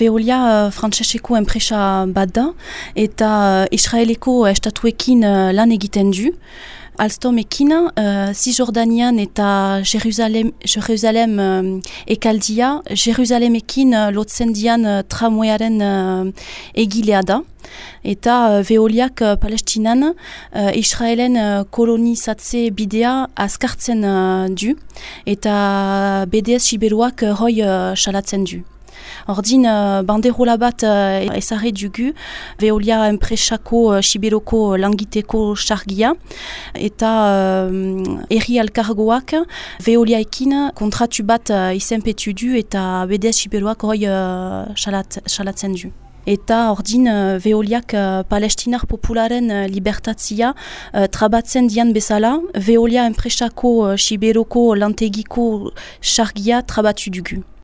Veolia uh, frantseseko enpresa bat da, eta uh, Israeleko estatuekin uh, lan egiten du. Alstomekin, uh, Cisjordanian eta Jerusalem, Jerusalem uh, ekaldia, Jerusalemekin uh, lotzen dian uh, tramoearen uh, egilea da. Eta uh, Veoliak uh, Palestinan uh, Israelen uh, kolonizatze bidea azkartzen uh, du. Eta BDS Siberuak uh, hoi uh, salatzen du. Ordin, uh, banderola bat uh, ezarri dugu, Veolia enpresako uh, Sibiroko langiteko sargia, eta uh, erri alkargoak Veoliaekin kontratu bat uh, izenpetu du eta BDS Sibiroak hoi uh, salatzen du. Eta ordin uh, Veoliak uh, Palestinar popularen uh, libertatzia uh, trabatzen dian bezala, Veolia enpresako uh, Sibiroko lantegiko sargia trabatu dugu.